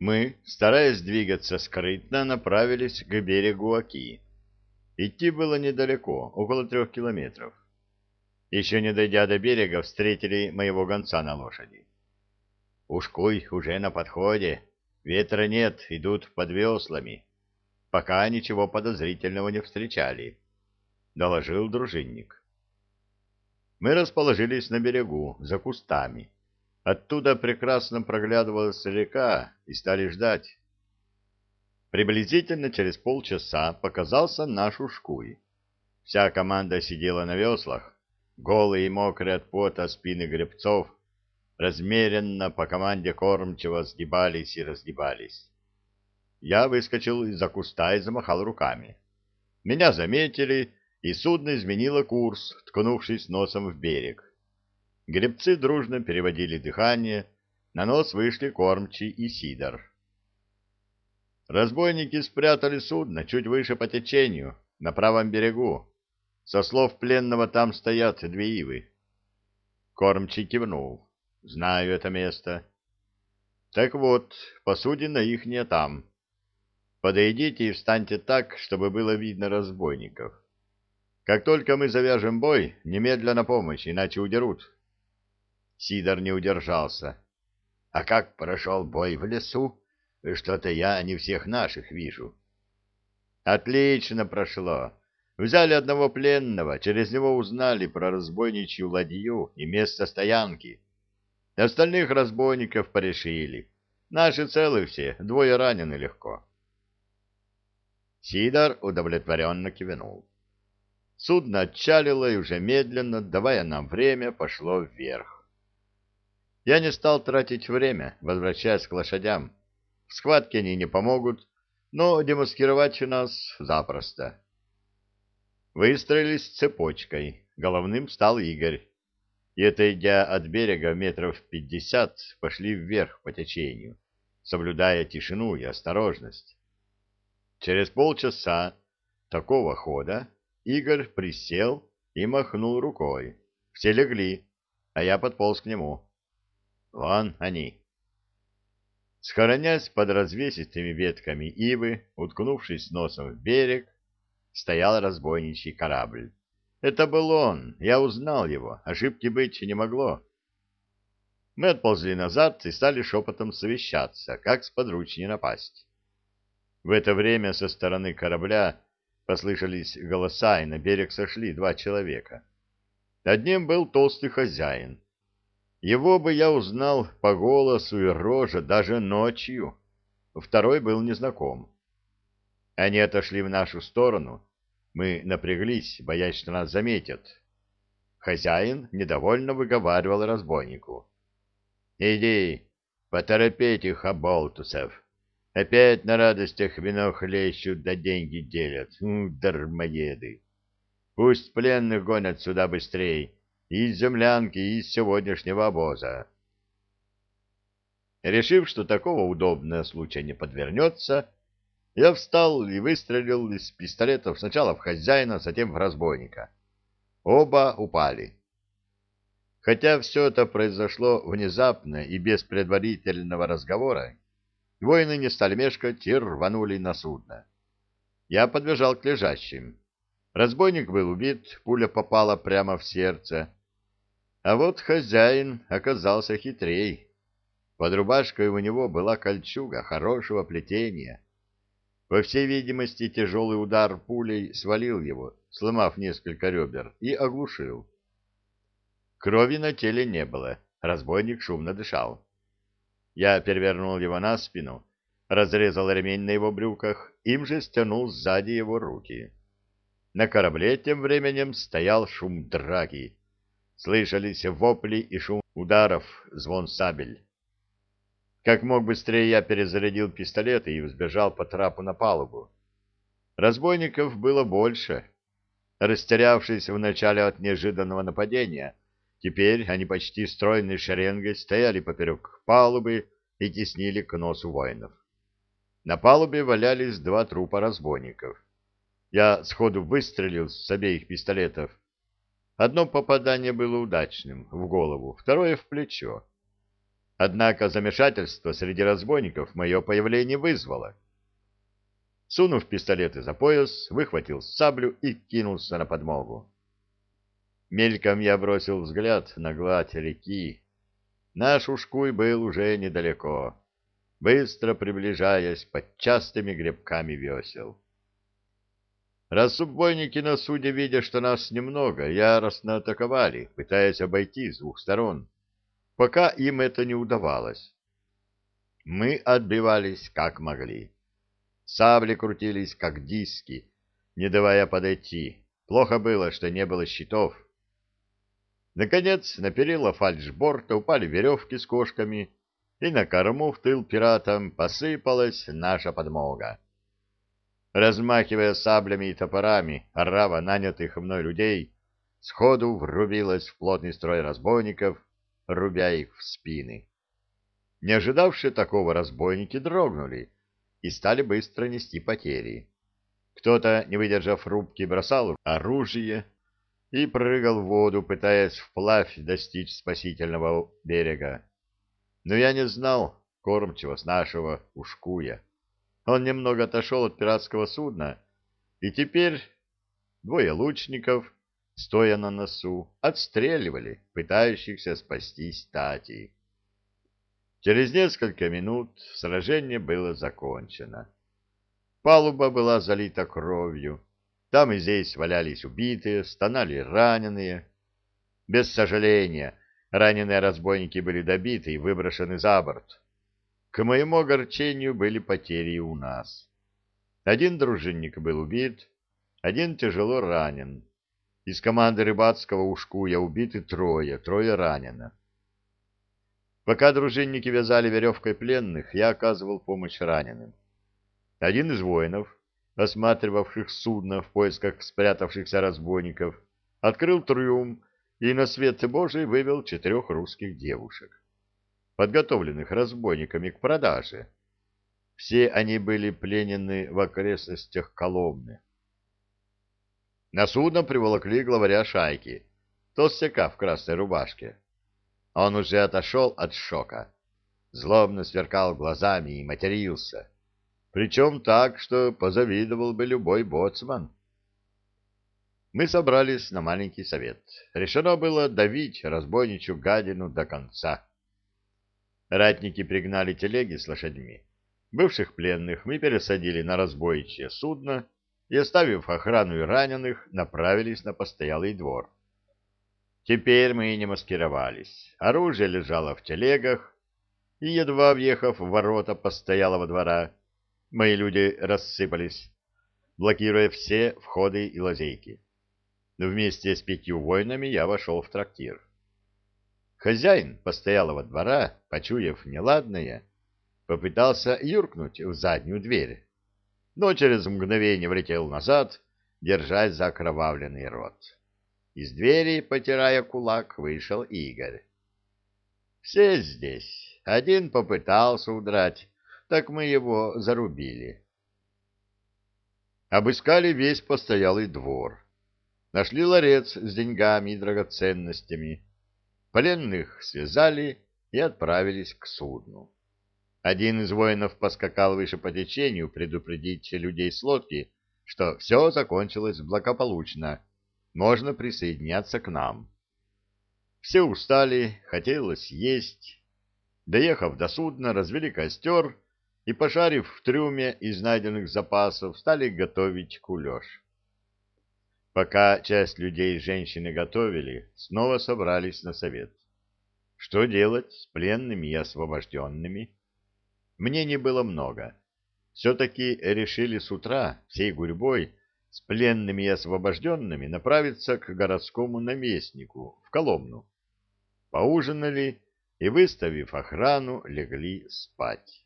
Мы, стараясь двигаться скрытно, направились к берегу Оки. Идти было недалеко, около трех километров. Еще не дойдя до берега, встретили моего гонца на лошади. Ушкуй уже на подходе, ветра нет, идут под веслами. Пока ничего подозрительного не встречали, — доложил дружинник. Мы расположились на берегу, за кустами. Оттуда прекрасно проглядывалась река, и стали ждать. Приблизительно через полчаса показался наш ушкуй. Вся команда сидела на веслах, голые и мокрые от пота спины гребцов, размеренно по команде кормчего сгибались и разгибались. Я выскочил из-за куста и замахал руками. Меня заметили, и судно изменило курс, ткнувшись носом в берег. Гребцы дружно переводили дыхание, на нос вышли кормчий и сидор. Разбойники спрятали судно чуть выше по течению, на правом берегу. Со слов пленного там стоят две ивы. Кормчий кивнул. Знаю это место. Так вот, посудина ихняя там. Подойдите и встаньте так, чтобы было видно разбойников. Как только мы завяжем бой, немедленно помощь, иначе удерут. Сидор не удержался. — А как прошел бой в лесу? Что-то я не всех наших вижу. — Отлично прошло. Взяли одного пленного, через него узнали про разбойничью ладью и место стоянки. Остальных разбойников порешили. Наши целы все, двое ранены легко. Сидор удовлетворенно кивнул. Судно отчалило и уже медленно, давая нам время, пошло вверх. Я не стал тратить время, возвращаясь к лошадям. В схватке они не помогут, но демаскировать у нас запросто. Выстроились цепочкой. Головным стал Игорь. И, отойдя от берега метров пятьдесят, пошли вверх по течению, соблюдая тишину и осторожность. Через полчаса такого хода Игорь присел и махнул рукой. Все легли, а я подполз к нему. Вон они. Схоронясь под развесистыми ветками ивы, уткнувшись носом в берег, стоял разбойничий корабль. Это был он, я узнал его, ошибки быть не могло. Мы отползли назад и стали шепотом совещаться, как сподручнее напасть. В это время со стороны корабля послышались голоса, и на берег сошли два человека. Одним был толстый хозяин, его бы я узнал по голосу и роже даже ночью. Второй был незнаком. Они отошли в нашу сторону. Мы напряглись, боясь, что нас заметят. Хозяин недовольно выговаривал разбойнику. — Иди, поторопить их, оболтусов. Опять на радостях вино хлещут да деньги делят. Дармоеды. Пусть пленных гонят сюда быстрей из землянки, из сегодняшнего обоза. Решив, что такого удобного случая не подвернется, я встал и выстрелил из пистолетов сначала в хозяина, затем в разбойника. Оба упали. Хотя все это произошло внезапно и без предварительного разговора, воины не стали мешкать и рванули на судно. Я подбежал к лежащим. Разбойник был убит, пуля попала прямо в сердце. А вот хозяин оказался хитрей. Под рубашкой у него была кольчуга хорошего плетения. По всей видимости, тяжелый удар пулей свалил его, сломав несколько ребер, и оглушил. Крови на теле не было, разбойник шумно дышал. Я перевернул его на спину, разрезал ремень на его брюках, им же стянул сзади его руки. На корабле тем временем стоял шум драки. Слышались вопли и шум ударов, звон сабель. Как мог быстрее я перезарядил пистолет и взбежал по трапу на палубу. Разбойников было больше. Растерявшись вначале от неожиданного нападения, теперь они почти стройной шеренгой стояли поперек палубы и теснили к носу воинов. На палубе валялись два трупа разбойников. Я сходу выстрелил с обеих пистолетов. Одно попадание было удачным, в голову, второе — в плечо. Однако замешательство среди разбойников мое появление вызвало. Сунув пистолеты за пояс, выхватил саблю и кинулся на подмогу. Мельком я бросил взгляд на гладь реки. Наш ушкуй был уже недалеко, быстро приближаясь под частыми гребками весел. Рассубойники на суде, видя, что нас немного, яростно атаковали, пытаясь обойти с двух сторон, пока им это не удавалось. Мы отбивались как могли. Сабли крутились, как диски, не давая подойти. Плохо было, что не было щитов. Наконец, на перила фальшборта упали веревки с кошками, и на корму в тыл пиратам посыпалась наша подмога. Размахивая саблями и топорами, орава нанятых мной людей сходу врубилась в плотный строй разбойников, рубя их в спины. Не ожидавшие такого разбойники дрогнули и стали быстро нести потери. Кто-то, не выдержав рубки, бросал оружие и прыгал в воду, пытаясь вплавь достичь спасительного берега. Но я не знал кормчего с нашего ушкуя. Он немного отошел от пиратского судна, и теперь двое лучников, стоя на носу, отстреливали пытающихся спастись Тати. Через несколько минут сражение было закончено. Палуба была залита кровью, там и здесь валялись убитые, стонали раненые. Без сожаления, раненые разбойники были добиты и выброшены за борт. К моему огорчению были потери у нас. Один дружинник был убит, один тяжело ранен. Из команды рыбацкого ушкуя убиты трое, трое ранено. Пока дружинники вязали веревкой пленных, я оказывал помощь раненым. Один из воинов, осматривавших судно в поисках спрятавшихся разбойников, открыл трюм и на свет Божий вывел четырех русских девушек подготовленных разбойниками к продаже. Все они были пленены в окрестностях Коломны. На судно приволокли главаря шайки, толстяка в красной рубашке. Он уже отошел от шока, злобно сверкал глазами и матерился, причем так, что позавидовал бы любой боцман. Мы собрались на маленький совет. Решено было давить разбойничью гадину до конца. Ратники пригнали телеги с лошадьми. Бывших пленных мы пересадили на разбойчье судно и, оставив охрану и раненых, направились на постоялый двор. Теперь мы не маскировались. Оружие лежало в телегах, и, едва въехав в ворота постоялого двора, мои люди рассыпались, блокируя все входы и лазейки. Вместе с пятью воинами я вошел в трактир. Хозяин постоялого двора, почуяв неладное, попытался юркнуть в заднюю дверь, но через мгновение влетел назад, держась за окровавленный рот. Из двери, потирая кулак, вышел Игорь. «Все здесь. Один попытался удрать, так мы его зарубили». Обыскали весь постоялый двор. Нашли ларец с деньгами и драгоценностями, Пленных связали и отправились к судну. Один из воинов поскакал выше по течению предупредить людей с лодки, что все закончилось благополучно, можно присоединяться к нам. Все устали, хотелось есть. Доехав до судна, развели костер и, пошарив в трюме из найденных запасов, стали готовить кулеш. Пока часть людей и женщины готовили, снова собрались на совет. Что делать с пленными и освобожденными? Мнений было много. Все-таки решили с утра всей гурьбой с пленными и освобожденными направиться к городскому наместнику в Коломну. Поужинали и, выставив охрану, легли спать.